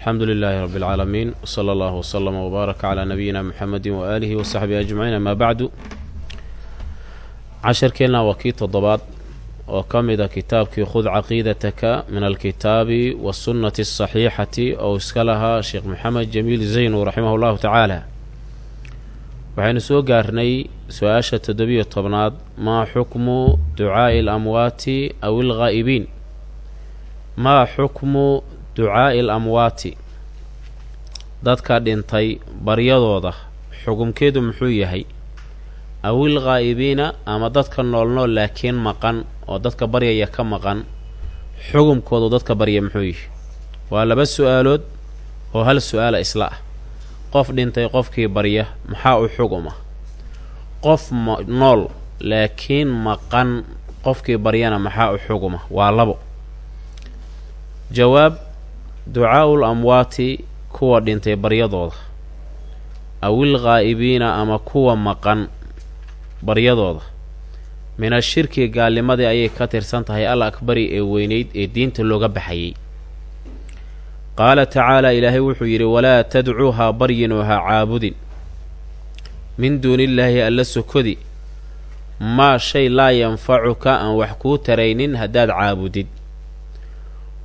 alxamdu lilaahi rabbi اlcaalamiin wsala allahu wslama wbaaraka calaa nabiyina muxamedi waaalihi wasaxbihi ajmaciin amaa bacdu casharkeenna waa kii toddobaad oo ka mid a kitaabkii khud caqiidataka min alkitaabi wasunnati asaxiixati oo iska lahaa sheekh maxamed jamiil zaynu raximah llahu tacaala. Waxaynu soo gaarnay su'aasha toddobiyo tobnaad maa xukmu ducaa'i alamwaati aw ilghaa'ibiin maa xukmu ducaa'i alamwaati. Dadka dhintay baryadooda xukumkeedu muxuu yahay awil khaa'ibiina ama dadka noolnool laakiin maqan oo dadka baryaya ka maqan xukumkoodu dadka barya muxuu yihi. Waa laba su'aalood oo hal su'aala isla ah. Qof dhintay qofkii barya maxaa u xuguma? Qof nool laakiin maqan qofkii baryana maxaa u xuguma? Waa labo. Jawaab ducaa'ul amwaati kuwa dhintay baryadooda. Awil khaa'ibiina ama kuwa maqan baryadooda. Min ashirki gaalnimadii ayay ka tirsan tahay al akbari ee weynayd ee diinta looga baxayay. Qaala tacaala ilaahay wuxuu yidhi walaa tadcuuhaa baryin ha caabudin. Min duunillaahi alla sokodi maa shay laa yanfacuka aan wax kuu taraynin haddaad caabudid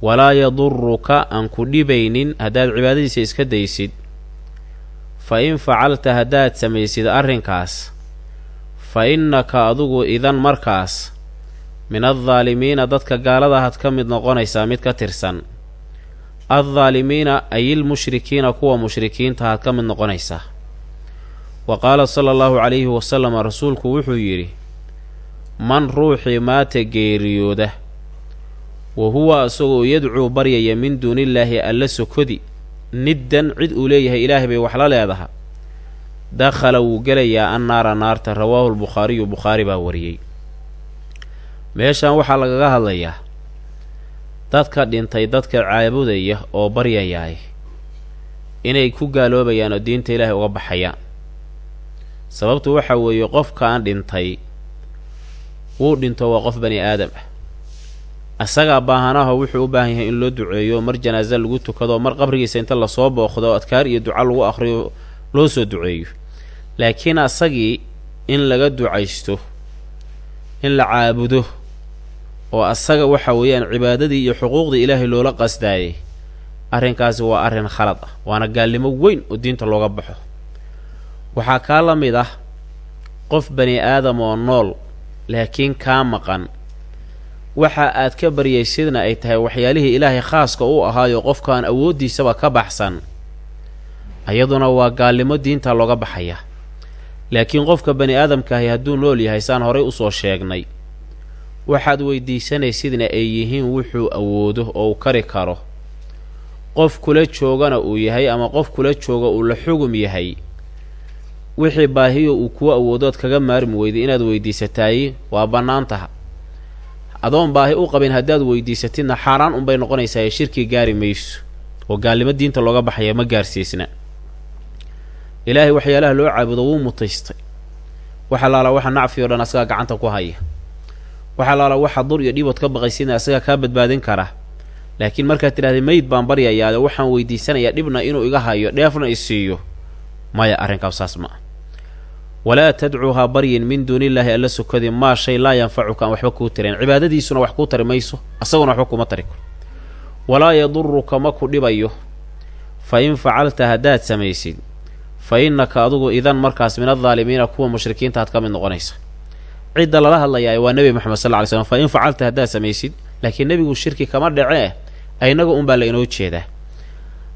walaa yaduruka aan ku dhibaynin haddaad cibaadadiisa iska daysid fa in facalta haddaad samaysid arrinkaas fa innaka adugu idan markaas min addaalimiina dadka gaaladahaad ka mid noqonaysaa mid ka tirsan. Addaalimiina ayilmushrikiina kuwa mushrikiintahaad ka mid noqonaysaa. Wa qaala sala allahu calayhi wasalama rasuulku wuxuu yidhi man ruuxii maata geeriyooda wa huwa isagoo yadcuu baryaya min duunillaahi alla sokodi niddan cid uu leeyahay ilaahay bay wax la leedaha. Dakhala wuu gelayaa annaara naarta rawaahu lbukhaariyu bukhaari baa wariyey. Meeshan waxaa lagaga hadlayaa dadka dhintay dadka caabudaya oo baryayaay inay ku gaaloobayaan oo diinta ilaahay uga baxayaan sababtu waxa weeye qofkaan dhintay wuu dhinto waa qof bani aadam. ah asagaa baahanaho wuxuu u baahan yahay in loo duceeyo mar janaaso lagu tukado mar qabrigiisa inta la soo booqdo adkaar iyo duca lagu akhriyo loo soo duceeyo. Laakiin asagii in laga ducaysto in la caabudo oo asaga waxa weeyaan cibaadadii iyo xuquuqdii ilaahay loola qasdaayay arrinkaasi waa arrin khalad ah waana gaalnimo weyn oo diinta looga baxo. Waxaa kaa la mid ah qof bani aadam oo nool laakiin kaa maqan waxa aad ka baryaysidna ay tahay waxyaalihii ilaahay khaaska u ahaayo qofkaan awooddiisaba ka baxsan. Ayaduna waa gaalnimo diinta looga baxaya. Laakiin qofka bani aadamkaahi hadduu nool yahay saan horay u soo sheegnay. Waxaad weydiisanaysidna ay yihiin wuxuu awoodo oo uu kari karo. Qof kula joogana uu yahay ama qof kula jooga uu la xugum yahay. Wixii baahiyo uu kuwa awoodood kaga maarmi weyday inaad weydiisataay waa bannaan adoon baahi u qabin haddaad weydiisatidna xaaraan unbay noqonaysaa ee shirki gaari mayso oo gaalnimo diinta looga baxaya ma gaarsiisna. Ilaahay waxyaalaha loo caabudo wuu mutaystay. Waxa laala waxa nacfi o dhan asagaa gacanta ku haya. Waxa laala waxa dur iyo dhibood ka baqaysidna asagaa kaa badbaadin kara. Laakiin markaad tidhahday meyd baan baryayaa waxaan weydiisanayaa dhibna inuu iga hayo dheefna i siiyo. Maya arrinkaas saas ma ah walaa tadcuuhaa baryin min duunillaahi alla sokadi maa shay laa yanfacuka aan waxba kuu tarayn cibaadadiisuna wax kuu tari mayso asaguna waxba kuma tari karo. Walaa yaduruka ma ku dhibayo fa in facalta haddaad samaysid fa innaka adugu idan markaas min addaalimiina kuwa mushrikiintaad ka mid noqonaysa. Cidda lala hadlayaa waa nebi moxamed sal ly slm fa in facalta haddaad samaysid laakiin nebigu shirki kama dhacee inaga unbaa la inoo jeedaa.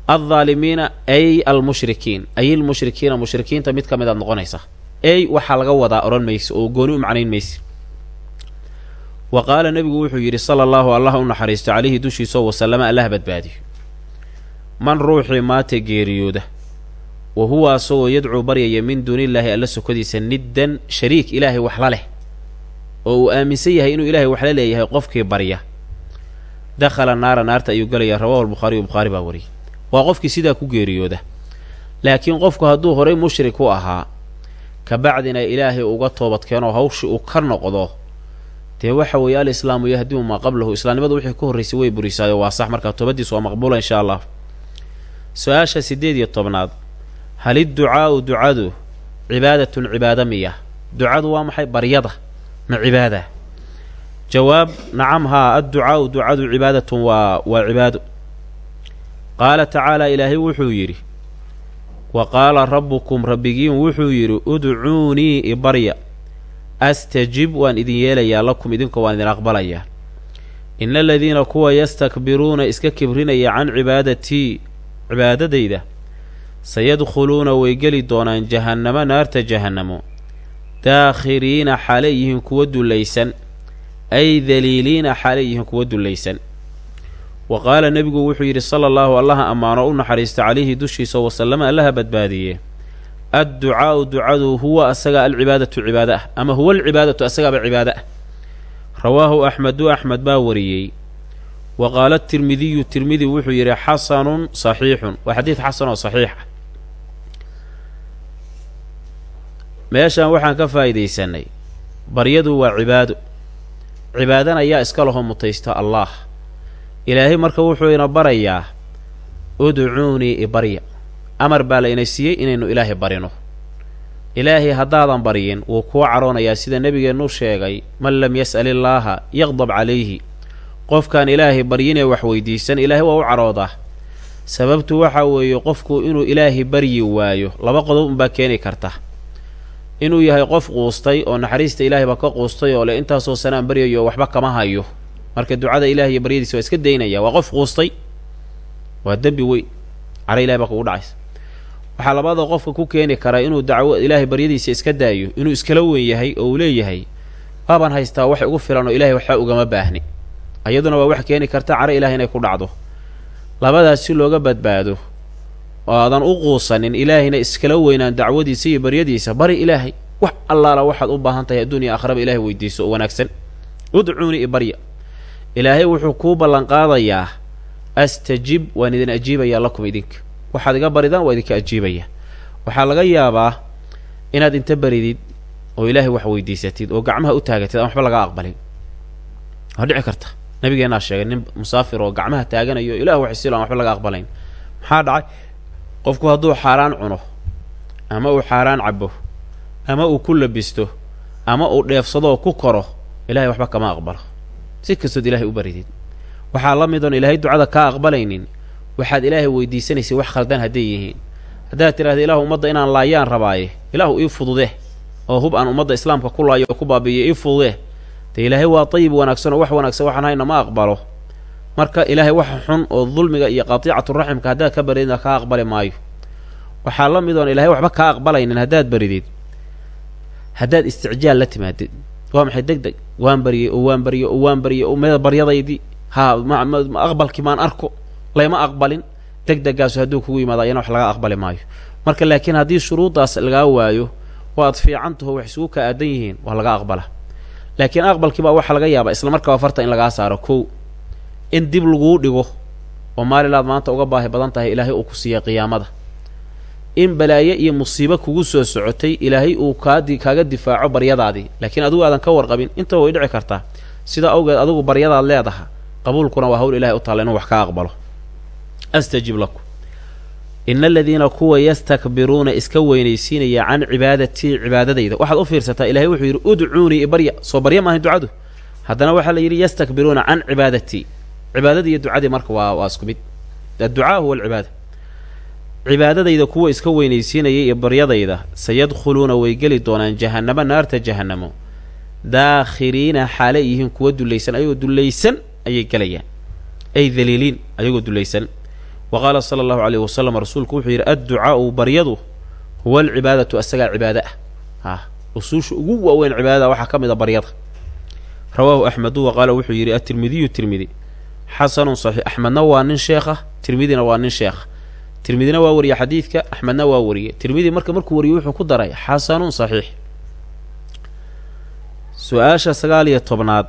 Addaalimiina ay almushrikiin ay ilmushrikiina mushrikiinta mid ka mid aad noqonaysa ey waxaa laga wadaa odhan maysa oo gooni u macnayn maysa wa qaala nebigu wuxuu yidhi sala allaahu allah u naxariisto calayhi dushiisao wasallama allah badbaadiyo. Man ruuxii maata geeriyooda wa huwa asagoo yadcuu baryaya min duunillaahi alla sokodiisa niddan shariik ilaahay wax la leh oo uu aaminsan yahay inuu ilaahay wax la leeyahay qofkii barya. Dakhala naara naarta ayuu gelayaa rawahu albukhaariyu bukhaari baa wariyay waa qofkii sidaa ku geeriyooda. Laakiin qofku hadduu horay mushrik u ahaa kabacdina ilaahay uga toobadkeenoo hawshii uu ka noqdo. Dee waxa weeye alislaamu yahdimu maa qablahu. Islaamnimadu wixii ka horraysay way burisaayo waa sax. Markaa toobadiisu waa maqbuula insha allah su'aasha siddeed iyo tobnaad. Hal idducaa'u ducadu cibaadatun cibaada miya. Ducadu waa maxay? Baryada ma cibaada. Jawaab nacam haa adducaa'u ducadu cibaadatun waa waa cibaado qaala tacaala ilaahay wuxuu yidhi wa qaala rabbukum rabbigiin wuxuu yidhi udcuunii ibarya astajib waan idin yeelayaa lakum idinka waan idin aqbalayaa. Ina aladiina kuwa yastakbiruuna iska kibrinaya can cibaadatii cibaadadayda sayadkhuluuna way geli doonaan jahannamo naarta jahannamo. Daakhiriina xaalay yihiin kuwa dullaysan ay daliiliina xaalay yihiin kuwa dullaysan wa qaala nebigu wuxuu yidhi sala allaahu allaha ammaano u naxariista calayhi dushiisa wasallama allaha badbaadiye. Adducaa'u ducadu huwa asaga alcibaadatu cibaada ah ama huwa alcibaadatu asagaaba cibaada ah. Rawaahu axmedu axmed baa wariyey. Wa qaala tirmidiyu tirmidi wuxuu yidhi xasanun saxiixun. Waa xadiid xasan oo saxiix ah. Meeshaan waxaan ka faa'iidaysanay baryadu waa cibaado cibaadana yaa iska laho mutaysta allaah ilaahay marka wuxuu ina barayaa udcuunii ibarya amar baa la ina siiyey inaynu ilaahay barino. Ilaahay haddaadan baryin wuu kuu caroonayaa sida nebigeennu sheegay man lam yas'al illaaha yaqdab calayhi. Qofkaan ilaahay baryinee wax weydiisan ilaahay waa u caroodaa sababtu waxaa weeye qofku inuu ilaahay baryi waayo laba qodob unbaa keeni karta. Inuu yahay qof quustay oo naxariista ilaahay baa ka quustay oo le intaasoo sanaan baryayo waxba kama hayo marka ducada ilahay iyo baryadiisa waa iska daynaya waa qof quustay waa dembi weyn. Cara ilahay baa kugu dhacaysa. Waxaa labada qofka ku keeni karaa inuu dacwo ilaahay baryadiisa iska daayo inuu iskala weyn yahay oo uu leeyahay waabaan haystaa wax ugu filan oo ilahay waxba ugama baahni. Iyaduna waa wax keeni karta cara ilahay inay ku dhacdo. Labadaas si looga badbaado oo aadan u quusanin ilaahayna iskala weynaan dacwadiisa iyo baryadiisa bari ilaahay wax allaala waxaad u baahan tahay adduuniya akhraba ilahay weydiiso oo wanaagsan. Udcuunii ibarya ilaahay wuxuu kuu ballanqaadayaa astajib waan idin ajiibayaa lakum idinka. Waxaad iga baridaan waa idinka ajiibaya. Waxaa laga yaabaa inaad inta baridid oo ilaahay wax weydiisatid oo gacmaha u taagatid aan waxba laga aqbalin. Waa dhici karta. Nabigeennaa sheegay nin musaafir oo gacmaha taaganayo ilah wax isilo aan waxba laga aqbalayn maxaa dhacay? Qofku hadduu xaaraan cuno ama uu xaaraan cabo ama uu ku labisto ama uu dheefsadoo ku koro ilahay waxba kama aqbalo si kastood ilahay u baridid. Waxaa la mid oon ilaahay ducada kaa aqbalaynin. Waxaad ilaahay weydiisanaysay wax khaldan hadday yihiin. Haddaad tidhahda ilaahu ummadda inaan laayaan rabaaye ilaahu ii fududeh oo hub aan ummadda islaamka ku laayo oo ku baabiiyo ii fududeh dee ilaahay waa dayib wanaagsan oo wax wanaagsan waxaan hayna ma aqbalo. Marka ilaahay waxa xun oo dulmiga iyo qatiicaturaximka haddaad ka barididna kaa aqbali maayo. Waxaa la mid oon ilaahay waxba kaa aqbalaynin haddaad baridid. Haddaad isticjaal la timaadid waa maxay? Deg deg. Waan baryey oo waan baryey oo waan baryey oo meda baryadaydii haa ma aqbalkii maan arko. Layma aqbalin. Deg degaasu hadduu kugu yimaado ayana wax laga aqbali maayo. Marka laakiin haddii shuruuddaas lagaa waayo oo aad fiican taho wax isugu ka aadan yihiin waa laga aqbala. Laakiin aqbalkiibaa waxaa laga yaabaa isla markaaba farta in lagaa saaro kow. In dib laguu dhigo oo maalilaad maanta uga baahi badan tahay ilaahay uu ku siiyay qiyaamada in balaaye iyo musiibo kugu soo socotay ilaahay uu kaaga difaaco baryadaadii. Laakiin adigu aadan ka warqabin intaba way dhici kartaa. Sidaa awgeed adigu baryadaad leedaha qabuulkuna waa hawl ilahay u taalla inuu wax ka aqbalo. Astajib lakum. Ina aladiina kuwa yastakbiruuna iska weynaysiinaya can cibaadatii cibaadadayda. Waxaad u fiirsataa ilahay wuxuu yidhi udcuunii ibarya soo barya maahay ducadu? Haddana waxaa la yidhi yastakbiruuna can cibaadatii cibaadadii iyo ducadii marka waa waa isku mid. Adducaa huwa alcibaada cibaadadayda kuwa iska weynaysiinaya iyo baryadayda sayadkhuluuna way geli doonaan jahannamo naarta jahannamo. Daakhiriina xaalay yihiin kuwa dullaysan ayagoo dullaysan ayay gelayaan. Ay daliiliin ayagoo dullaysan. Wa qaala sala allahu caleyhi wasalam rasuulku wuxuu yidhi adducaa'u baryadu huwa alcibaadatu asagaa cibaada ah. Ha usuusha ugu waaweyn cibaadada waxaa ka mid a baryada. Rawaahu axmedu wa qaala wuxuu yidhi atirmidiyu tirmidi xasanun saxiix axmedna waa nin sheekha tirmidina waa nin sheekha tirmidina waa wariye xadiidka axmedna waa wariye tirmidi marka markuu wariyey wuxuu ku daray xasanun saxiix. Su'aasha sagaal iyo tobnaad.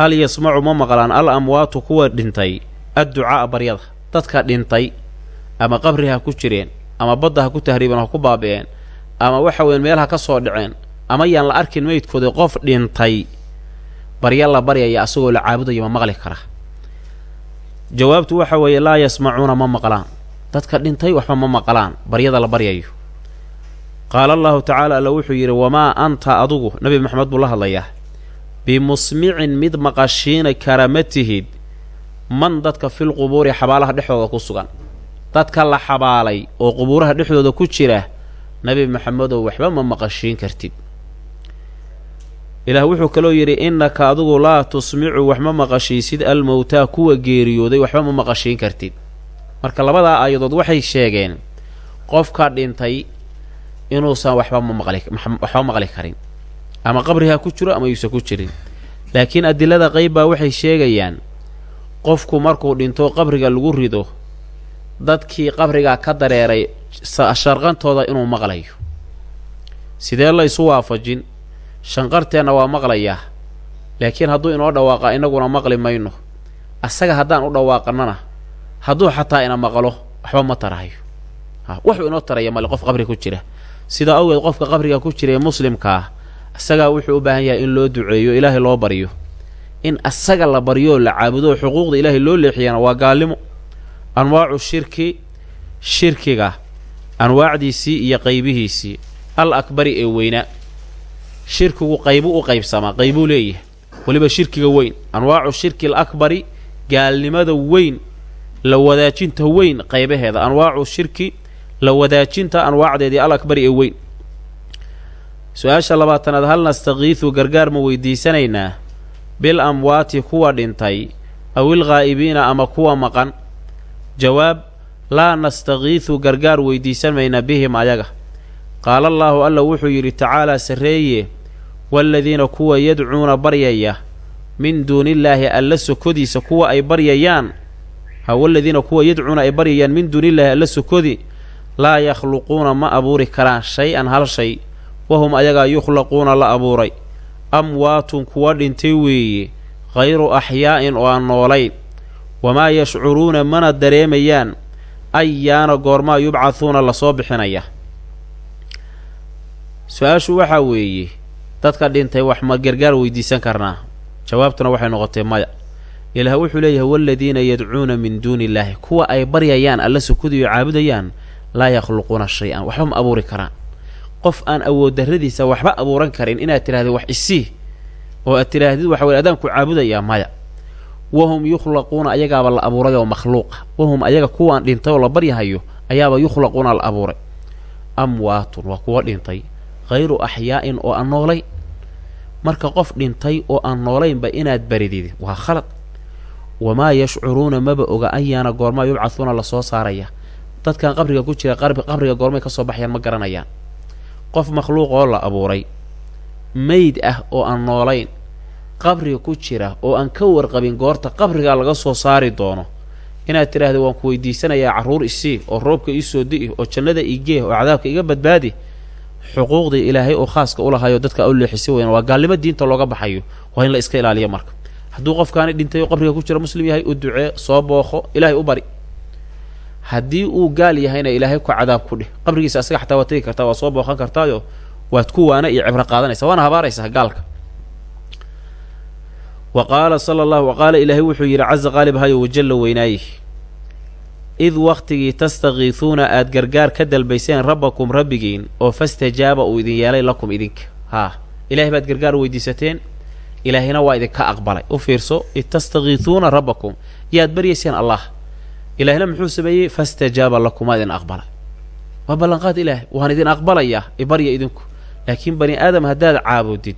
Hal yasmacu ma maqlaan al amwaatu kuwa dhintay adducaa'a baryada. Dadka dhintay ama qabri ha ku jireen ama badda ha ku tahriibeen ha ku baabi'een ama waxa weyn meel ha ka soo dhaceen ama yaan la arkin meydkooda qof dhintay barya la baryaya asagoo la caabudayo ma maqli kara. Jawaabtu waxa weeye laa yasmacuuna ma maqlaan dadka dhintay waxba ma maqlaan baryada la baryayo. Qaala allahu tacaala alla wuxuu yidhi wamaa anta adugu nabi maxamed buu la hadlayaa bimusmicin mid maqashiina kara ma tihid man dadka fil qubuuri xabaalaha dhexdooda ku sugan. Dadka la xabaalay oo qubuuraha dhexdooda ku jira nebi maxamedow waxba ma maqashiin kartid. Ilaah wuxuu kaloo yidhi innaka adigu laa tusmicu wax ma maqashiisid almowtaa kuwa geeriyooday waxba ma maqashiin kartid marka labadaa aayadood waxay sheegeen qofka dhintay inuusan waxba ma waxba maqli karin. Ama qabriha ku jiro ama yuusan ku jirin. Laakiin adilada qayb baa waxay sheegayaan qofku markuu dhinto qabriga lagu rido dadkii qabrigaa ka dareeray sharqantooda inuu maqlayo. Sidee la isu waafajin? Shanqarteenna waa maqlayaa. Laakiin hadduu inoo dhawaaqa innaguna maqli mayno. Asaga haddaan u dhawaaqanana hadduu xataa ina maqlo waxba ma tarahayo. Wuxuu inoo taraya male qof qabri ku jira. Sidaa awgeed qofka qabriga ku jira ee muslimkaa isagaa wuxuu u baahan yahay in loo duceeyo ilaahay loo baryo in asaga la baryooo la caabudo xuquuqda ilaahay loo leexiyana waa gaalnimo. Anwaacu shirki shirkiga anwaacdiisii iyo qaybihiisii. Al akbari ee weynaa shirkigu qaybu u qaybsamaa qaybuu leeyahay. Weliba shirkiga weyn. Anwaacu shirki al akbari gaalnimada weyn la wadaajinta weyn qaybaheeda anwaacu shirki la wadaajinta anwaacdeedii al ee weyn. Su'aasha labaatanaad hal nastakiidu gargaar ma weydiisanaynaa? Bil amwaati kuwa dhintay awil khaa'ibiina ama kuwa maqan? Jawaab laa nastakiidu gargaar weydiisan mayna bihim ayaga. Qaala allaahu alla wuxuu yidhi tacaalaa sarreeye waaladiina kuwa yadcuuna baryaya min duunillaahi alla sokodiisa kuwa ay baryayaan ha waladiina kuwa yadcuuna ay baryayaan min duunillaahi alla sokodi laa yakhluquuna ma abuuri karaan shay-an hal shay wahum ayagaa yukhlaquuna la abuuray. Amwaatun kuwa dhintay weeye khayru axyaa'in oo aan noolayn. Wamaa yashcuruuna mana dareemayaan ayaana goormaa yubcahuuna la soo bixinaya. Su'aashu waxaa weeye dadka dhintay wax ma gargaar weydiisan karnaa. Jawaabtuna waxay noqotay maya ilaah wuxuu leeyahay waladiina yadcuuna min duuni illaahi kuwa ay baryayaan alla sukudiyo caabudayaan laa yakhluquuna shay-an. Waxba ma abuuri karaan. Qof aan awood darradiisa waxba abuuran karin inaad tidhahdid wax isii oo aad tidhaahdid waxa weye adaanku caabudayaa maya. Wahum yukhlaquuna ayagaaba la abuuray oo makhluuqa. Wahum ayaga kuwaan dhintay oo la baryahayo ayaaba yukhlaquuna la abuuray. Amwaatun waa kuwa dhintay. Hayru axyaa'in oo aan noolayn. Marka qof dhintay oo aan noolaynba inaad baridid waa khalad wamaa yashcuruuna maba oga ayaana goormaa yubcahuuna la soo saaraya dadkan qabriga ku jira qabriga goormay ka soo baxayaan ma garanayaan qof makhluuq oo la abuuray meyd ah oo aan noolayn qabriga ku jira oo aan ka warqabin goorta qabrigaa laga soo saari doono inaad tidhaahdo waan ku weydiisanayaa carruur isii oo roobka ii soo di'i oo jannada igee oo cadaabka iga badbaadi xuquuqdii ilaahay oo khaaska u lahayo dadka u leexisi weyn waa gaalnimo diinta looga baxayo waa in la iska ilaaliyo marka hadduu qofkaani dhintay oo qabriga ku jira muslim yahay u ducee soo bookho ilaahay u bari. Haddii uu gaal yahayna ilaahay ku cadaab ku dheh qabrigiisa asaga xataa waa tegi kartaa waa soo booqan kartaayo waad ku waana iyo cibro qaadanaysa waana habaaraysaa gaalka. Wa qaala sala allahu wa ilaahay wuxuu yidhi casa qaalib hayo wajalla weynaaye id wakhtigii tastakiisuuna aad gargaar ka dalbayseen rabbakum rabbigiin oo fastajaaba uu idin yeelay lakum idinka. Haa ilaahay baad gargaar weydiisateen ilaahayna waa idinka aqbalay. U fiirso id tastakiisuuna rabbakum. Yaad baryayseen allah. Ilaahina muxuu sameeyey fastajaaba lakum waa idin aqbalay. Waa ballanqaad ilaahay waan idin aqbalayaa ibarya idinku. Laakiin bani aadam haddaad caabudid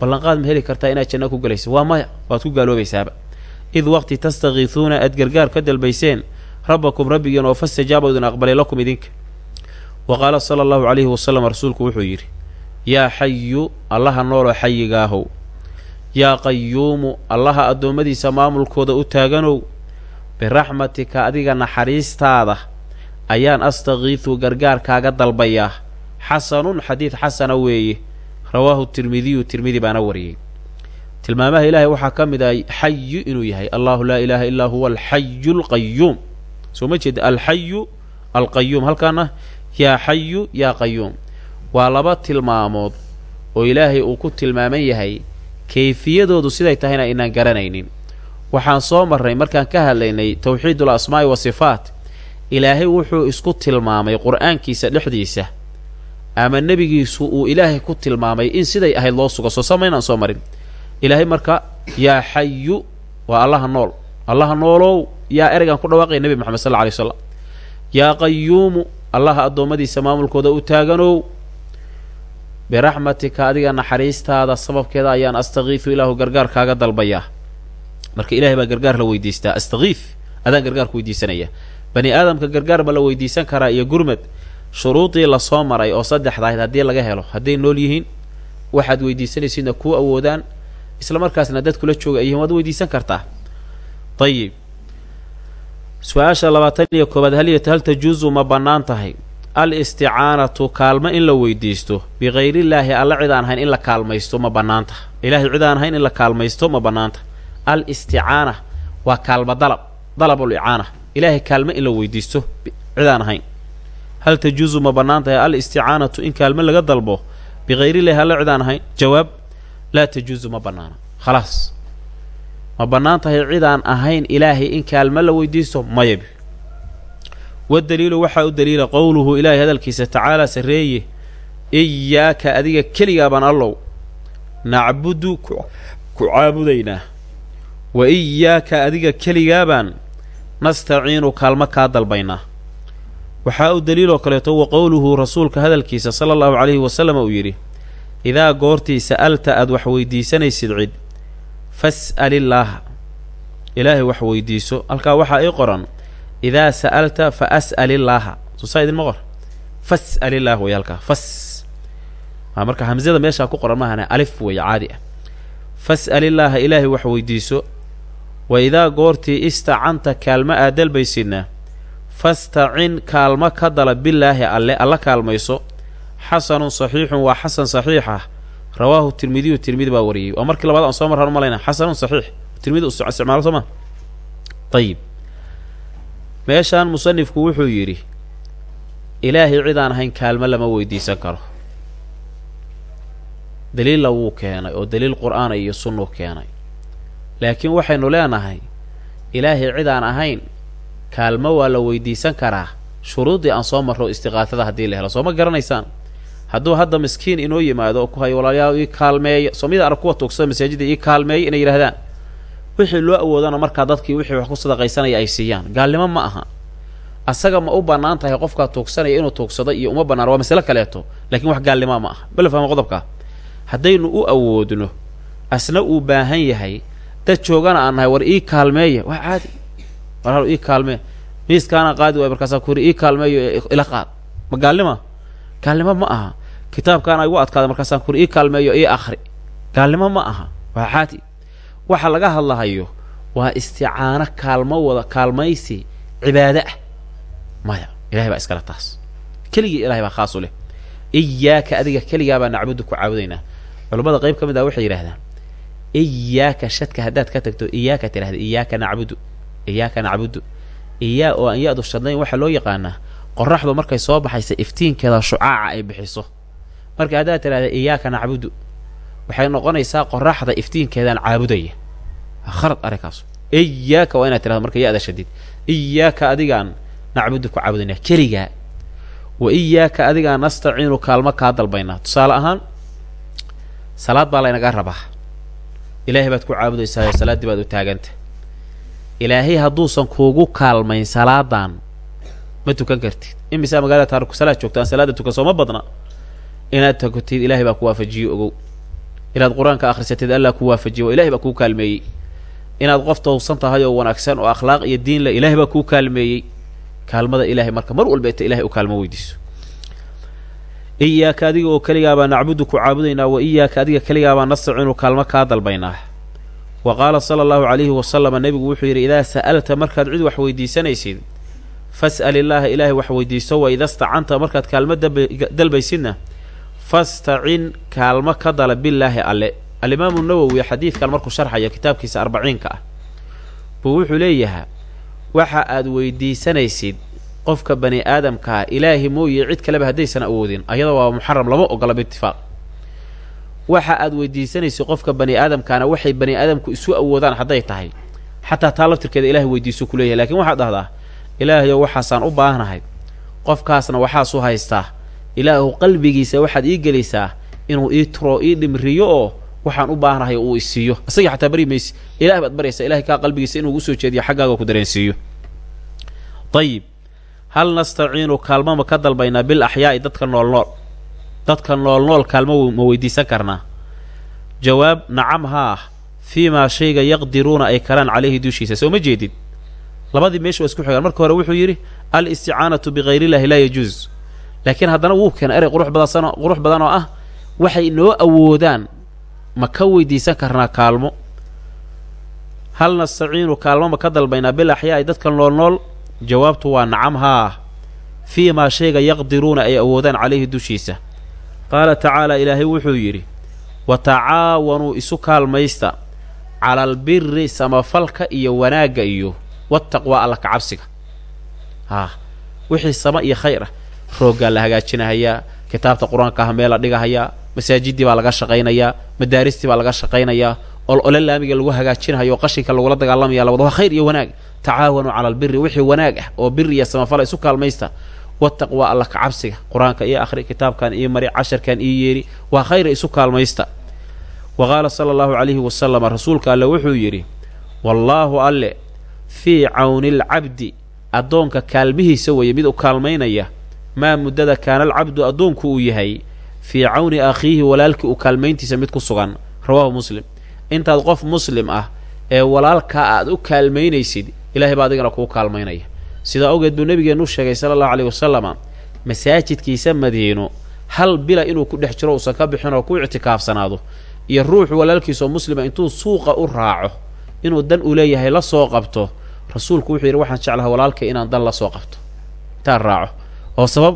ballanqaad ma heli kartaa inaad janno ku gelayso waa maya waad ku gaaloobaysaaba id waqti tastakiisuuna aad gargaar ka dalbayseen rabbakum rabbigiin oo fastajaaba idin aqbalay lakum idinka. Wa qaala sala allahu calayhi wasalam rasuulku wuxuu yidhi yaa xayu allaha nooloo xayigaahow yaa qayuumu allaha addoommadiisa maamulkooda u taaganow biraxmatika adiga naxariistaada ayaan astakiidu gargaarkaaga dalbayaa. Xasanun xadiid xasana weeye. Rawaahu tirmidiyu tirmidi baana wariyey. Tilmaamaha ilaahay waxaa ka mid ah xayu inuu yahay. Allahu laa ilaaha illaa huwa alxayu alqayuum soo ma jeeda alxayu alqayuum halkaana yaa xayu yaa qayuum waa laba tilmaamood oo ilaahay uu ku tilmaaman yahay kayfiyadoodu siday tahayna inaan garanaynin. Waxaan soo marnay markaan ka hadlaynay towxiidul asmaa'i wa sifaat ilaahay wuxuu isku tilmaamay qur'aankiisa dhexdiisa. Ama nebigiisu uu ilaahay ku tilmaamay in siday ahayd loo sugo soo samaynaan soo marin. Ilaahay marka yaa xayu waa allaha nool. Allaha noolow yaa ereygan ku dhawaaqaya nebi moxamed sal lla alay slam yaa qayuumu allaha addoommadiisa maamulkooda u taaganow biraxmatika adiga naxariistaada sababkeeda ayaan astakiifu ilaahu gargaar kaaga dalbayaa. Marka ilahay baa gargaar la weydiistaa. Astakiif adaan gargaarku weydiisanaya. Bani aadamka gargaar ba la weydiisan karaa iyo gurmad. Shuruudii la soo maray oo saddexdahayd haddii laga helo hadday nool yihiin waxaad weydiisanaysidna kuu awoodaan. Isla markaasna dad kula jooga ay yihiin waad weydiisan kartaa. Ayib su'aasha labaatan iyo koobaad hal tajuusu ma bannaan tahay al isticaanatu kaalmo in la weydiisto. Bikayrillaahi alla cid aan hayn in la kaalmaysto ma bannaanta. Ilaahay cid aan hayn in la kaalmaysto ma bannaanta. Al isticaana waa kaalmo dalab dalabul icaana ilaahay kaalmo in la weydiisto cid aan ahayn hal tajuusu ma bannaan tahay al isticaanatu in kaalmo laga dalbo? Bikayrillahi alla cid aan ahayn jawaab laa tajuusu ma bannaana. Khalaas. Ma bannaan tahay cid aan ahayn ilaahay in kaalmo la weydiisto mayabi wadaliilu waxaa u daliila qowluhu ilaahay hadalkiisa tacaalaa sarreeye iyaaka adiga keligaa baan allow nacbudu ku caabudaynaa wa iyaaka adiga keligaabaan nastaciinu kaalmo kaa dalbaynaa waxaa u daliiloo kaleeto wa qowluhu rasuulka hadalkiisa sala allahu calayhi wasallam uu yidhi idaa goortii sa'alta aad wax weydiisanaysid cid fas'alillaaha ilaahay wax weydiiso halkaa waxaa ii qoran idaa sa'alta fa as'alillaaha soosaa idinma qor fas'alillaah wey halkaa fas marka hamsada meeshaa ku qoran maahane alif weeye caadi ah. fas'alillaaha ilaahay wax weydiiso. Wa idaa goortii istacanta kaalmo aad dalbaysidna fastacin kaalmo ka dala bilaahi alle alla kaalmayso. Xasanun saxiixun waa xasan saxiix ah. Rawaahu tirmidiyu tirmidi baa wariyey. Waa markii labaad aan soo marran u malayna xasanun saxiix. Tirmidi soo ma meeshaan musanifku wuxuu yidhi ilaahay cid aan ahayn kaalmo lama weydiisan karo. Daliilla wuu keenay oo daliil qur'aana iyo sunnuu keenay. Laakiin waxaynu leenahay ilaahay cid aan ahayn kaalmo waa la weydiisan karaa. Shuruuddii aan soo marro istiqaasada haddii la helo soo ma garanaysaan? Hadduu hadda miskiin inoo yimaado ku hayo walaalayaal ii kaalmeeya soo mid arag kuwa tuugsada masaajidda ii kaalmeeya inay yidhahdaan wixii loo awoodana markaa dadkii wixii wax ku sadaqaysanaya ay siiyaan. Gaalnimo ma aha. Asaga ma u bannaan tahay qofkaa tuugsanaya inuu tuugsado iyo uma bannaan waa masale kaleeto laakiin wax gaalnimoa ma aha. Bala fahma qodobkaa haddaynu u awoodno asna uu baahan yahay dad joogana aan nahay war ii kaalmeeya. Waa caadi. War ii kaalmee miiskaana qaadi waay markaasaa ku yiri ii kaalmeeyo ila qaad. Ma gaalnima gaalnimo ma aha. Kitaabkaana igu adkaada markaasaan ku yiri ii kaalmeeyo ii akhri. Gaalnimo ma aha. Waa caadi waxa laga hadlahayo waa isticaano kaalmo wada kaalmaysi cibaado ah. Maya ilahay baa iskale taas. Keligii ilahay baa khaas u leh. Iyaaka adiga keligaa baa nacbudu ku caabudaynaa. Culummada qayb ka mid ah waxay yidhahdaan iyaaka shadka haddaad ka tagto iyaaka tidhahda iyaaka nacbudu iyaaka nacbudu iyaa oo aan ya-du shadnayn waxaa loo yaqaanaa qoraxdu markay soo baxaysa iftiinkeeda shucaaca ay bixiso. Marka haddaad tidhahda iyaaka nacbudu waxay noqonaysaa qoraxda iftiinkeedaan caabudaya khalad arrinkaas iyaaka waa inaad tirahdo marka ya-da shadid iyaaka adigaan nacbudu ku caabudaynaa keligaa wa iyaaka adigaan nastaciinu kaalmo kaa dalbaynaa tusaale ahaan salaad baa laynaga rabaa. Ilaahay baad ku caabudaysaa salaaddii baad u taaganta ilaahay hadduusan kuugu kaalmayn salaadan ma tukan kartid. Imisaa magaalada taariku salaad joogto aan salaada tukan sooma badna. Inaad tukatid ilaahay baa ku waafajiye ogow inaad qur'aanka akhrisatid allah ku waafajiye oo ilahay baa kuu kaalmeeyey. Inaad qof towsan tahay oo wanaagsan oo akhlaaq iyo diin leh ilaahay baa kuu kaalmeeyey. Kaalmada ilaahay marka mar walba inta ilahay u kaalmo weydiiso. Iyaaka adiga oo keligaabaa nacbudu ku caabudaynaa wa iyaaka adiga keligaabaa nastaciinu kaalmo kaa dalbaynaa. Wa qaala sala allahu calayhi wasalama nebigu wuxuu yidhi idaa sa'alta markaad cid wax weydiisanaysid fas'al illaaha ilaahay wax weydiiso wa ida stacanta markaad kaalmo dalbaysidna fastacin kaalmo ka dala billaahi alle. Alimaamu nawowi xadiidkan markuu sharxaya kitaabkiisa arbaciinka ah buu wuxuu leeyahaa waxa aad weydiisanaysid qofka bani aadamkaa ilaahi mooye cid kaleba haddaysan awoodin ayada waa muxaram lama ogola biitifaaq waxa aad weydiisanaysid qofka bani aadamkaana waxay bani aadamku isu awoodaan hadday tahay. Xataa taa laftirkeeda ilahay weydiiso ku leeyahay lakiin waxaad dhahdaa ilaahayow waxaasaan u baahnahay qofkaasna waxaasu haystaa ilaahu qalbigiisa waxaad ii gelisaa inuu ii turo ii dhimriyo oo waxaan u baahnahay uu isiiyo. Isagii xataa bari mayse ilaah baad baryaysaa ilahay kaa qalbigiisa inuu u soo jeediyo xaggaaga ku dareensiiyo. Ayib hal nastaciinu kaalmo ma ka dalbaynaa bil axyaa'i dadka noolnool dadka noolnool kaalmo ma weydiisan karnaa. Jawaab nacam haa fii maa shayga yaqdiruuna ay karaan calayhi dushiisa. Soo ma jeedid labadii meesha waa isku xigaan marka hore wuxuu yidhi al isticaanatu bikayriillaahi laa yajuus laakiin haddana wuu keenay erey qurux badansan qurux badan oo ah waxay noo awoodaan ma ka weydiisan karnaa kaalmo. Hal nastaciinu kaalmo ma ka dalbaynaa. Bil axyaa'i dadka noolnool jawaabtu waa nacam haa. Fii maa shayga yaqdiruuna ay awoodaan calayhi dushiisa. Qaala tacaala ilaahay wuxuu yidhi wa tacaawanuu isu kaalmaysta. Cala albiri samafalka iyo wanaagga iyo wataqwaa alla ka cabsiga. Haa. Wixii sama iyo khayr ah rooggaa la hagaajinahayaa kitaabta qur'aanka ah meel la dhigahayaa masaajiddii baa laga shaqaynayaa madaaristii baa laga shaqaynayaa ol ole laamiga lagu hagaajinahayo qashinka lagula dagaalamaya labada waa khayr iyo wanaag. Tacaawanuu cala albiri wixii wanaag ah oo bir iyo samafala isu kaalmaysta. Wataqwaa alla ka cabsiga qur'aanka iyo akhri kitaabkan iyo mari casharkan iyo yeeri waa khayra isu kaalmaysta. Wa qaala sala allahu calayhi wasalama rasuulka alle wuxuu yidhi wallaahu alle fii cawni alcabdi addoonka kaalmihiisa weeye mid u kaalmaynaya maa muddada kaana alcabdu addoonku uu yahay fii cawni akhiihi walaalkii u kaalmayntiisa mid ku sugan. Rawaahu muslim. Intaad qof muslim ah ee walaalkaa aad u kaalmaynaysid ilahay baa adigana kuu kaalmaynaya. Sidaa awgeed buu nebigeennu sheegay sala allahu caleyhi wasalama masaajidkiisa madiino hal bila inuu ku dhex jiro uusan ka bixin oo ku ictikaafsanaado iyo ruux walaalkiisoo muslima intuu suuqa u raaco inuu dan u leeyahay la soo qabto rasuulku wuxuu yidhi waxaan jeclaha walaalkay inaan dan la soo qabto. Intaan raaco oo sabab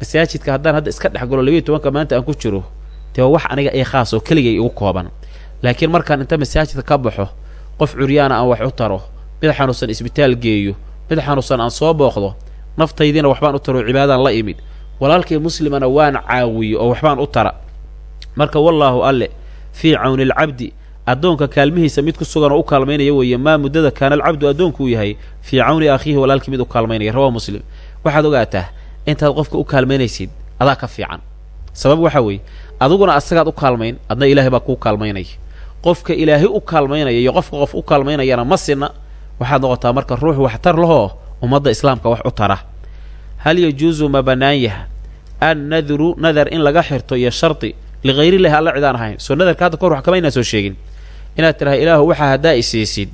masaajidka haddaan hadda iska dhex galo labiiyo tobanka maanta aan ku jiro dee wax aniga ii khaas oo keligay igu kooban. Laakiin markaan inta masaajidka ka baxo qof curyaana aan wax u taro mid xanuusan isbitaal geeyo mid xanuusan aan soo booqdo naftaydiina waxbaan u taro cibaadaan la imid walaalkay muslimana waan caawiyo oo waxbaan u tara. Marka wallaahu alle fii cawni alcabdi addoonka kaalmihiisa mid ku sugan oo u kaalmaynaya weeye maa muddada kaana alcabdu addoonkuu yahay fii cawni akhiihi walaalkii mid u kaalmaynaya rawaa muslim. Waxaad ogaataa intaad qofka u kaalmaynaysid adaa ka fiican. Sabab waxaa weeye adiguna asagaad u kaalmayn adna ilaahay baa kuu kaalmaynaya. Qofka ilaahay u kaalmaynaya iyo qofka qof u kaalmaynayana ma sinna waxaad noqotaa marka ruux waxtar lahoo ummadda islaamka wax u tara. Hal yajuusu ma bannaan yaha an nadru nadar in laga xirto iyo shardi ligayrillahi alla cidaan ahayn. Soo nadarka hadda kahor wax kama inaan soo sheegin. Inaad tidhaha ilaahu waxaa haddaa isiisid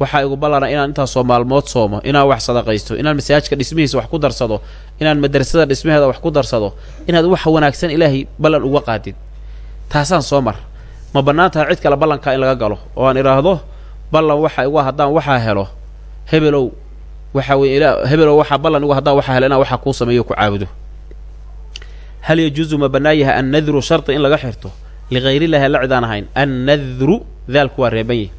waxaa igu ballana inaan intaasoo maalmood soomo inaan wax sadaqaysto inaan masaajidka dhismihiisa wax ku darsado inaan madrasada dhismaheeda wax ku darsado inaad wax wanaagsan ilaahay ballan uga qaadid. Taasaan soo mar. Ma bannaan tahay cid kale ballankaa in laga galo? Oo aan idhaahdo ballan waxa igu haddaan waxaa helo. Hebelow waxa weye ilaa hebelow waxaa ballan igu haddaan waxaa helo inaan waxaa kuu sameeyo ku caabudo. Hal yajuusu ma bannaan yahay an nadru sharti in laga xirto? Ligayrillahi alla cidaan ahayn an nadru daalku waa reeban yahy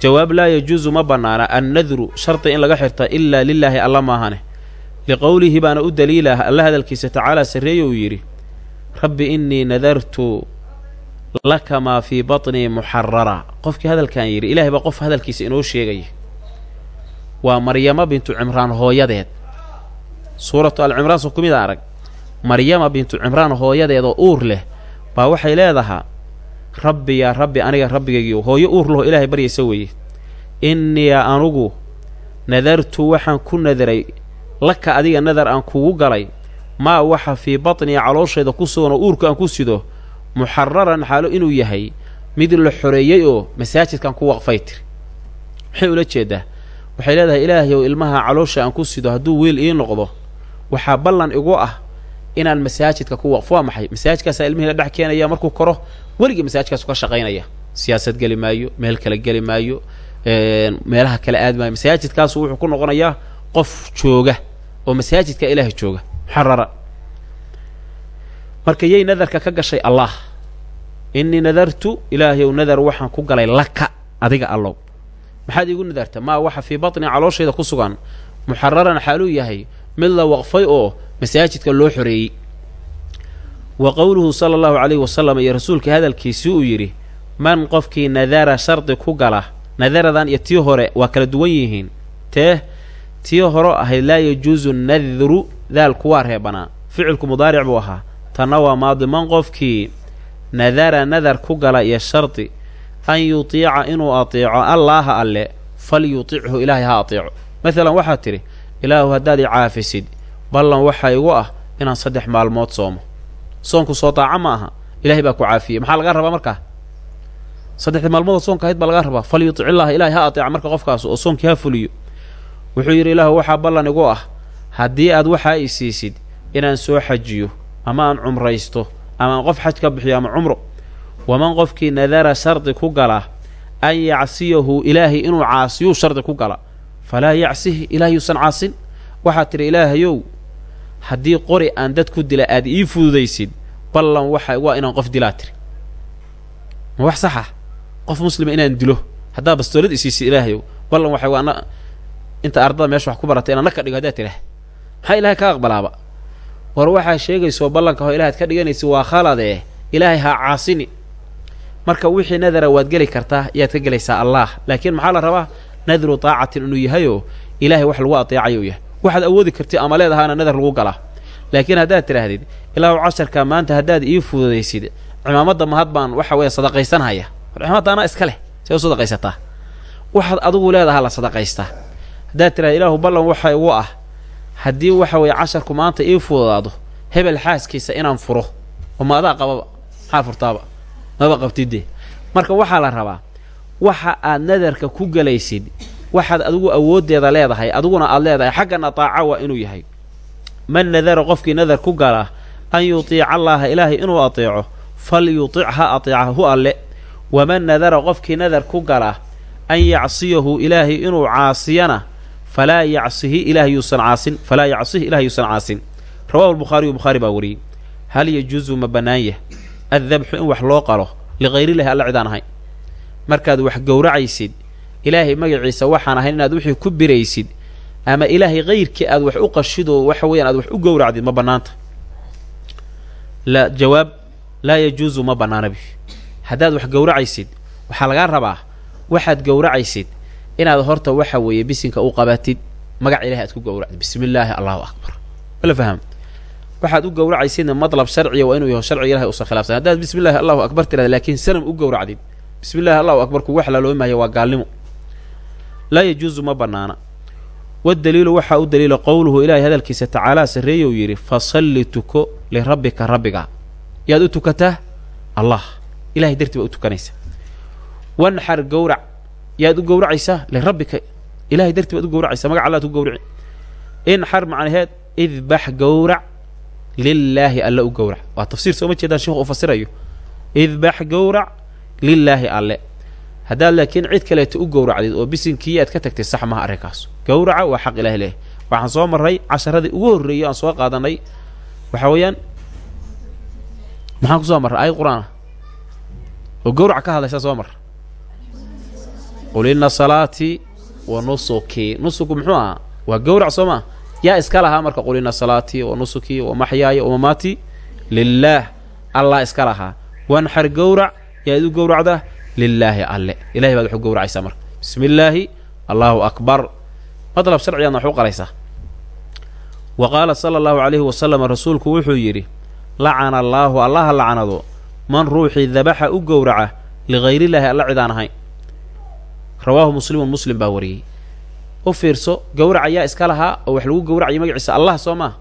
jawaab laa yajuusu ma bannaana an nadru sharti in laga xirta ilaa lilaahi alla maahane. Liqowlihi baana u daliilah alla hadalkiisa tacaalaa sarreeye uu yidhi rabbi innii nadartu laka maa fii batnii muxarara qofkii hadalkan yidhi ilaahay baa qof hadalkiisa inoo sheegaya waa maryamo bintu cimraan hooyadeed. Suuratu alcimraan soo a arag maryama bintu cimraan hooyadeed oo uur leh baa waxay leedahaa rabbi yaa rabbi aniga rabbigaygiiyo hooyo uur laho ilaahay baryaysa weeye. Inniya anugu nadartu waxaan ku nadaray laka adiga nadar aan kugu galay maa waxa fii batnii calooshayda ku sugan uurka aan ku sido muxararan xaalo inuu yahay mid la xoreeyey oo masaajidkan ku waqfay tiri. Maxay ula jeedaa? Waxay leedahay ilaahayow ilmaha caloosha aan ku sido hadduu wiil ii noqdo waxaa ballan igu ah inaan masaajidka ku waqfo waa maxay? Masaajidkaasaa ilmihii la dhex keenaya markuu koro weligii masaajidkaasu ka shaqaynaya. Siyaasad geli maayo meel kale geli maayo meelaha kale aadi maayo. Masaajidkaasu wuxuu ku noqonayaa qof jooga oo masaajidka ilaahay jooga. Muxarara marka yay nadarka ka gashay allah. Innii nadartu ilaahayow nadar waxaan ku galay laka adiga allow. Maxaad iigu nadarta maa waxa fii batni calooshayda ku sugan. Muxararan xaaluu yahay. Mid la waqfay oo masaajidka loo xoreeyey wa qowluhu sala allahu calayhi wasalam iyo rasuulka hadalkiisii uu yidhi man qofkii nadara shardi ku gala nadaradan iyo tii hore waa kala duwan yihiin. Tee tii horo ahayd laa yajuusu nadru daalku waa reebanaa ficilku mudaaric buu ahaa. Tanna waa maadi man qofkii nadara nadar ku gala iyo shardi an yutiica inuu ateeco allaaha alle fal yutichu ilaahay ha ateeco. Maalan waxaad tidhi ilaahu haddaad i caafisid ballan waxaa igu ah inaan saddex maalmood soomo soonku soo daaca ma aha ilahay baa ku caafiyey maxaa laga rabaa markaa? Saddexdii maalmoodoo soonka ahayd baa laga rabaa. Fal yutic illaaha ilaahay ha ateeca marka qofkaas oo soonkii ha fuliyo. Wuxuu yidhi ilaahu waxaa ballan igu ah haddii aad waxaa i siisid inaan soo xajiyo ama aan cumraysto ama aan qof xaj ka bixiyo ama cumro waman qofkii nadara shardi ku gala an yacsiyahu ilaahay inuu caasiyuu shardi ku gala falaa yacsihi ilaahay yuusan caasin. Waxaad tidhi ilaahayow haddii qori aan dad ku dila aad ii fududaysid ballan waxa waa inaan qof dilaa tiri. Ma wax saxa qof muslima inaan dilo haddaa bastoolad isiisid ilaahayow ballan waxa waa inta ardada meesha wax ku baratay inaan na ka dhigo haddaad tidhaah maxaa ilaahay ka aqbalaaba? War waxaa sheegaysoo ballanka hoo ilahaad ka dhiganaysa waa khaladee ilaahay ha caasini. Marka wixii nadara waad geli kartaa yaad ka gelaysaa allaah laakiin maxaa la rabaa? Nadru taacatin inuu yahayoo ilaahay wax lagu ateecayo yahay waxaad awoodi karti ama leedahaana nadar lagu galaa laakiin haddaad tidhaahdid ilaahu casharka maanta haddaad ii fududaysid cimaamadda mahad baan waxa weeye sadaqaysanhaya war cimaamadda anaa iska leh see u sadaqaysataa. Waxaad adigu leedahaa la sadaqaystaa. Haddaad tidhahda ilaahu ballan waxa igu ah haddii waxa weeye casharku maanta ii fududaado hebel xaaskiisa inaan furo. Oo ma adaa qababa maxaa furtaaba. Maba qabtidde marka waxaa la rabaa waxa aad nadarka ku gelaysid waxaad adigu awooddeeda leedahay adiguna aad leedahay xaggana taaca waa inuu yahay. Man nadara qofkii nadar ku gala an yutiica allaaha ilaahay inuu ateeco fal yutic ha alle. Waman nadara qofkii nadar ku gala an yacsiyahu ilaahay inuu caasiyana falaa yacsihi ilaahay yuusan caasin falaa yacsihi ilahay yuusan caasin. Rawahu lbukhaariyu bukhaari baa wariyey. Hal yajuusu ma bannaanyah addabxu in wax loo qalo liqayrillahi alla cidaan ahayn markaad wax gowracaysid ilaahay magaciisa waxaan ahayn inaad wixii ku biraysid ama ilaahay kayrkii aad wax u qashidoo waxa weeyaan aad wax u gowracdid ma bannaanta. La jawaab laa yajuusu ma bannaanabi. Haddaad wax gowracaysid waxaa lagaa rabaa waxaad gowracaysid inaad horta waxa weeye bisinka u qabatid magac ilahay aad ku gowracdid. Bismi illaahi allahu akbar. Wala faham waxaad u gowracaysidna madlab sharciya waa inuu yaho sharciga ilahay usan khilaafsan. Haddaad bismi allahu akbar tirahda laakiin sanam u gowracdid. Bismi allahu akbar kugu xalaaloomaaya waa gaalnimo laa yajuusu ma bannaana. Wadaliilu waxaa u daliila qowluhu ilaahay hadalkiisa tacaalaa sarreeyou yidhi fasalli tuko lirabbika rabbiga. Yaad u tukataa allah. Ilahay dartii baa u tukanaysa wanxar gowrac. Yaad u gowracaysaa lirabbika. Ilahay dartii baad u gowracaysaa. Magac allaad ku gowrici inxar macnaheed idbax gowrac lilaahi alle u gowrac. Waa tafsiir sooma jeedaan sheikhu uu fasirayo. Idbax gowrac lilaahi alle haddaad laakiin cid kaleeta u gowracdid oo bisinkii aad ka tagtay sax maha arrinkaas gowraca waa xaq ilahi leh waxaan soo marray casharadii ugu horreeyey aan soo qaadanay. Waxaa weeyaan maxaan ku soo marray? Aayad qur'aan ah. Oo gowraca ka hadlaysaa soo marra qul inna salaatii wa nusukii nusuku muxuu ahaa? Waa gowrac soo maa yaa iska lahaa marka qul inna salaatii wa nusukii wa maxyaaya wa mamaatii lilaah allah iska lahaa. Wanxar gowrac yaad u gowracdaa lilaahi alle. Ilahay baad wax u gowracaysaa marka. Bismi illaahi allaahu akbar. Madlab sharcigaadna wax u qalaysaa wa qaala sala allahu calayhi wasalama rasuulku wuxuu yidhi lacana allaahu allaha lacnado man ruuxii dabaxa u gowraca ligayrillaahi alla cidaan ahayn rawaahu muslimun muslim baa wariyey. U fiirso gowrac ayaa iska lahaa oo wax lagu gowracayo magaciisa allah soo maa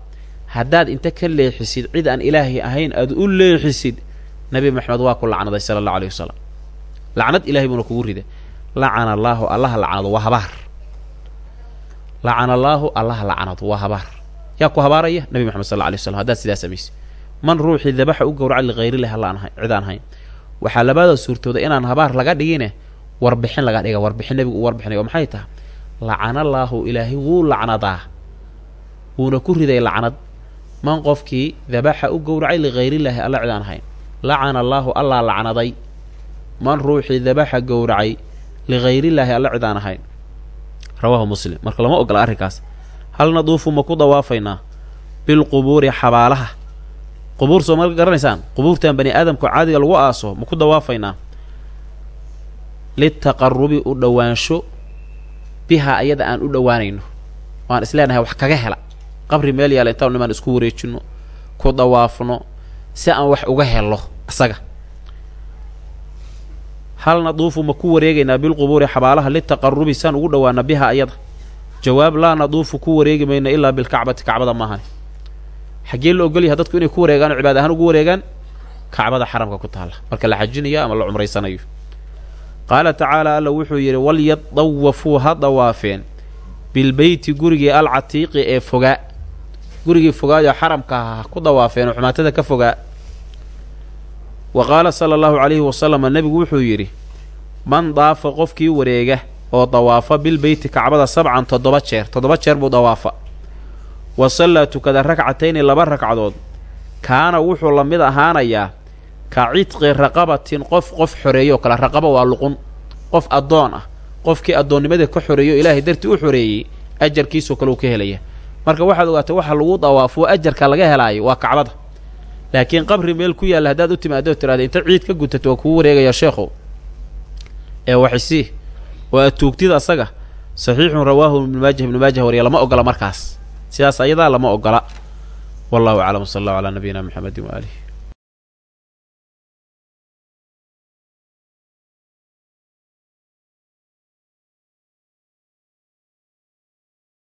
haddaad inta ka leexisid cid aan ilaahay ahayn aad u leexisid nabi maxamed waa ku lacnaday sala allahu alayhi wasalam lacnad ilahay buuna kugu rida lacana allaahu allaha lacnado waa habaar. Lacana allaahu allaha lacnado waa habaar. Yaa ku habaaraya? Nabi maxamed sal alay waslam haddaad sidaa samaysid man ruuxii dabaxa u gowraca ligayrillahi allaan cid aan ahayn waxaa labada suurtooda inaan habaar laga dhigine warbixin laga dhiga warbixin nebigu uu warbixinay oo maxay taha lacanallaahu ilaahay wuu lacnadaa. Wuuna ku riday lacnad. Man qofkii dabaxa u gowracay ligayrillaahi alla cid aan ahayn lacana allaahu allaa lacnaday man ruuxii dabaxa gowracay ligayrillaahi alla cid aan ahayn. Rawaahu muslim. Marka lama ogola arrinkaas. Hal naduufu ma ku dawaafaynaa? Bilqubuuri xabaalaha. Qubuur soo ma garanaysaan? Qubuurtan bani aadamka caadiga lagu aaso ma ku dawaafaynaa? Litaqarubi u dhowaansho bihaa ayada aan u dhowaanayno. Waan isleenahay wax kaga hela. Qabri meel yaalla intaanu nimaan isku wareejinno ku dawaafno si aan wax uga helo isaga hal naduufu ma ku wareegaynaa bilqubuuri xabaalaha litaqarubi saan ugu dhowaana biha ayada. Jawaab laa naduufu ku wareegi mayno ilaa bilkacbati kacbada maahani xaggee la ogolyaha dadku inay ku wareegaan oo cibaad ahaan ugu wareegaan kacbada xaramka ku taalla. Marka la xajinayo ama la cumraysanayo. Qaala tacaala alla wuxuu yidhi walyadawafuu ha dawaafeen bilbeyti gurigii alcatiiqi ee fogaa. Gurigii fogaayoo xaramka ha ku dawaafeen oo xumaatada ka fogaa wa qaala sala allahu calayhi wasalama nebigu wuxuu yidhi man daafa qofkii wareega oo dawaafa bilbeyti kacbada sabcan toddoba jeer. Toddoba jeer buu dawaafa. Wa sallaa tukada ragcatayni laba ragcadood kaana wuxuu la mid ahaanayaa ka cidqi raqabatin qof qof xoreeyo. Oo kale raqaba waa luqun qof addoon ah. Qofkii addoonnimada ka xoreeyo ilaahay dartii u xoreeyey ajarkiisoo kale uu ka helaya. Marka waxaad ogaatay waxa lagu dawaafo ajarka laga helaayo waa kacbada laakiin qabri meel ku yaalla haddaad u timaado tirahda inta ciid ka gutato waa kuu wareegaya sheekhow. Ee waxisii oo aad tuugtid asaga. Saxiixun rawaahu ibnu maajah ibnu maajah wariya lama ogola markaas. Sidaas ayadaa lama ogola. Wallahu aclam sala allahu calaa nabiyina mxamedi waaalihi